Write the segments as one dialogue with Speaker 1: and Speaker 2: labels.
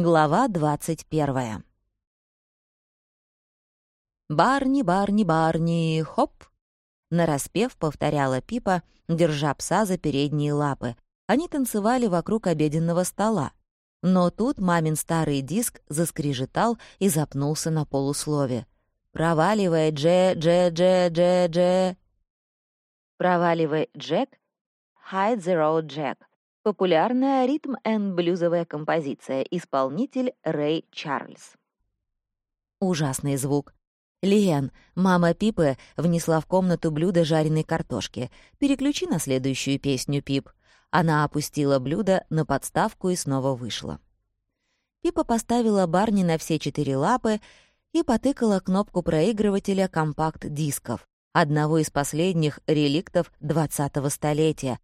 Speaker 1: Глава двадцать первая. «Барни, Барни, Барни, хоп!» Нараспев повторяла Пипа, держа пса за передние лапы. Они танцевали вокруг обеденного стола. Но тут мамин старый диск заскрежетал и запнулся на полуслове. «Проваливай, Дже, Дже, Дже, Дже, Дже!» «Проваливай, Джек!» «Hide the road, Jack!» Популярная ритм-энд-блюзовая композиция. Исполнитель Рэй Чарльз. Ужасный звук. «Лиэн, мама Пипы внесла в комнату блюдо жареной картошки. Переключи на следующую песню, Пип». Она опустила блюдо на подставку и снова вышла. Пипа поставила Барни на все четыре лапы и потыкала кнопку проигрывателя компакт-дисков, одного из последних реликтов 20-го столетия,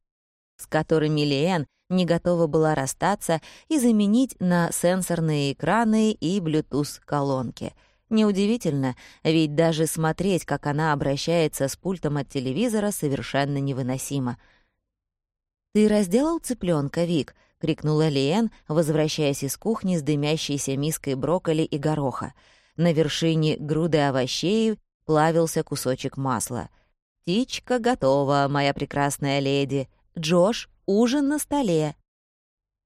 Speaker 1: с которыми Лиэн не готова была расстаться и заменить на сенсорные экраны и Bluetooth-колонки. Неудивительно, ведь даже смотреть, как она обращается с пультом от телевизора, совершенно невыносимо. «Ты разделал цыпленка, Вик?» — крикнула Лиэн, возвращаясь из кухни с дымящейся миской брокколи и гороха. На вершине груды овощей плавился кусочек масла. «Птичка готова, моя прекрасная леди. Джош, ужин на столе».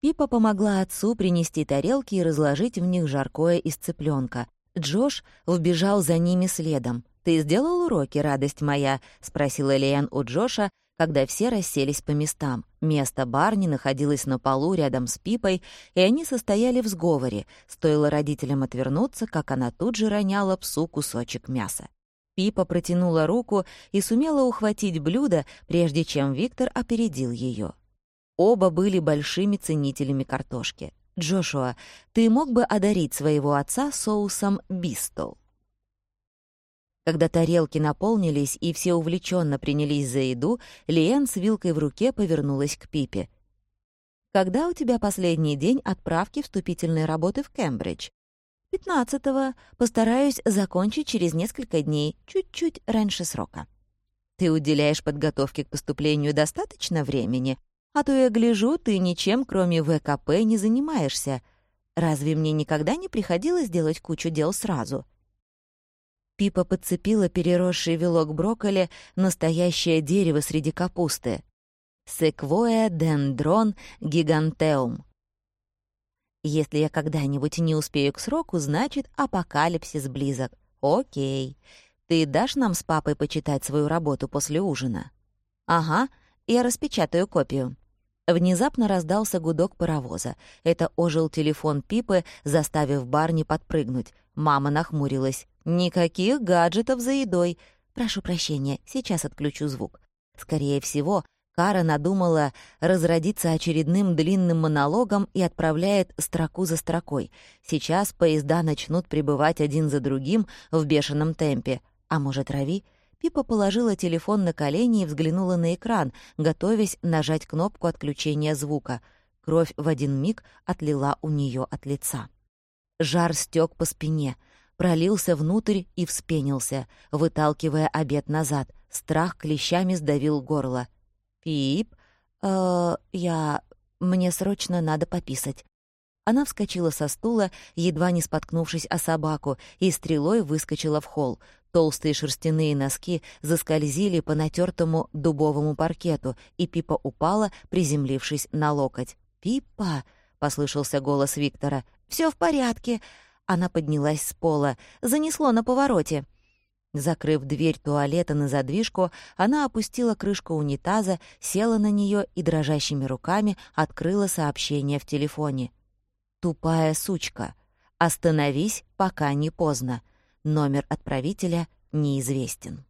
Speaker 1: Пипа помогла отцу принести тарелки и разложить в них жаркое из цыпленка. Джош вбежал за ними следом. «Ты сделал уроки, радость моя?» — спросила Лиэн у Джоша, когда все расселись по местам. Место Барни находилось на полу рядом с Пипой, и они состояли в сговоре. Стоило родителям отвернуться, как она тут же роняла псу кусочек мяса. Пипа протянула руку и сумела ухватить блюдо, прежде чем Виктор опередил ее. Оба были большими ценителями картошки. «Джошуа, ты мог бы одарить своего отца соусом бистол?» Когда тарелки наполнились и все увлеченно принялись за еду, Лиэн с вилкой в руке повернулась к Пипе. «Когда у тебя последний день отправки вступительной работы в Кембридж?» «Пятнадцатого. Постараюсь закончить через несколько дней, чуть-чуть раньше срока». «Ты уделяешь подготовке к поступлению достаточно времени?» А то я гляжу, ты ничем, кроме ВКП, не занимаешься. Разве мне никогда не приходилось делать кучу дел сразу?» Пипа подцепила переросший вилок брокколи, настоящее дерево среди капусты. Секвоя дендрон гигантеум. Если я когда-нибудь не успею к сроку, значит, апокалипсис близок. Окей. Ты дашь нам с папой почитать свою работу после ужина? Ага, я распечатаю копию. Внезапно раздался гудок паровоза. Это ожил телефон Пипы, заставив Барни подпрыгнуть. Мама нахмурилась. «Никаких гаджетов за едой. Прошу прощения, сейчас отключу звук». Скорее всего, Кара надумала разродиться очередным длинным монологом и отправляет строку за строкой. Сейчас поезда начнут прибывать один за другим в бешеном темпе. А может, Рави? Пипа положила телефон на колени и взглянула на экран, готовясь нажать кнопку отключения звука. Кровь в один миг отлила у нее от лица. Жар стек по спине, пролился внутрь и вспенился, выталкивая обед назад. Страх клещами сдавил горло. «Пип, э, я... мне срочно надо пописать». Она вскочила со стула, едва не споткнувшись о собаку, и стрелой выскочила в холл. Толстые шерстяные носки заскользили по натертому дубовому паркету, и Пипа упала, приземлившись на локоть. «Пипа!» — послышался голос Виктора. Все в порядке!» Она поднялась с пола. «Занесло на повороте!» Закрыв дверь туалета на задвижку, она опустила крышку унитаза, села на нее и дрожащими руками открыла сообщение в телефоне. «Тупая сучка! Остановись, пока не поздно!» Номер отправителя неизвестен.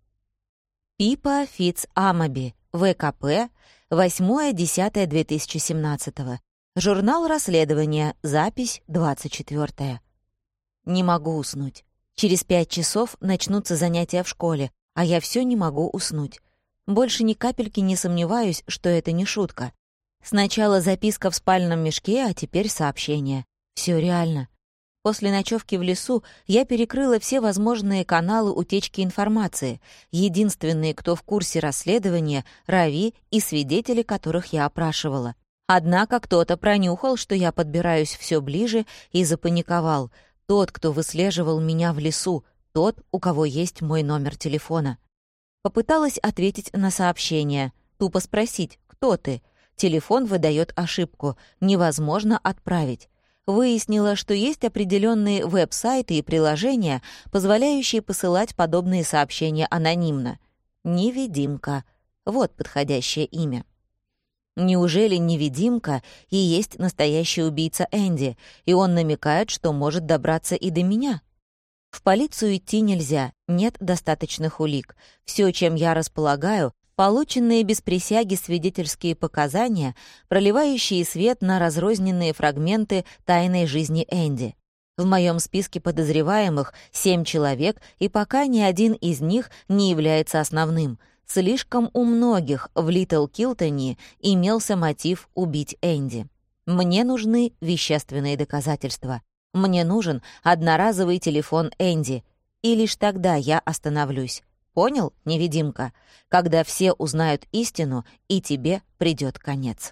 Speaker 1: Пипа Фитц Амаби, ВКП, 8.10.2017. Журнал расследования, запись 24. Не могу уснуть. Через пять часов начнутся занятия в школе, а я все не могу уснуть. Больше ни капельки не сомневаюсь, что это не шутка. Сначала записка в спальном мешке, а теперь сообщение. Все реально. После ночевки в лесу я перекрыла все возможные каналы утечки информации. Единственные, кто в курсе расследования — Рави и свидетели, которых я опрашивала. Однако кто-то пронюхал, что я подбираюсь все ближе, и запаниковал. Тот, кто выслеживал меня в лесу, тот, у кого есть мой номер телефона. Попыталась ответить на сообщение, тупо спросить, кто ты. Телефон выдает ошибку, невозможно отправить. Выяснила, что есть определенные веб-сайты и приложения, позволяющие посылать подобные сообщения анонимно. Невидимка. Вот подходящее имя. Неужели невидимка и есть настоящий убийца Энди, и он намекает, что может добраться и до меня? В полицию идти нельзя, нет достаточных улик. Все, чем я располагаю, полученные без присяги свидетельские показания, проливающие свет на разрозненные фрагменты тайной жизни Энди. В моем списке подозреваемых семь человек, и пока ни один из них не является основным. Слишком у многих в Литл Килтоне имелся мотив убить Энди. Мне нужны вещественные доказательства. Мне нужен одноразовый телефон Энди, и лишь тогда я остановлюсь. Понял, невидимка? Когда все узнают истину, и тебе придет конец.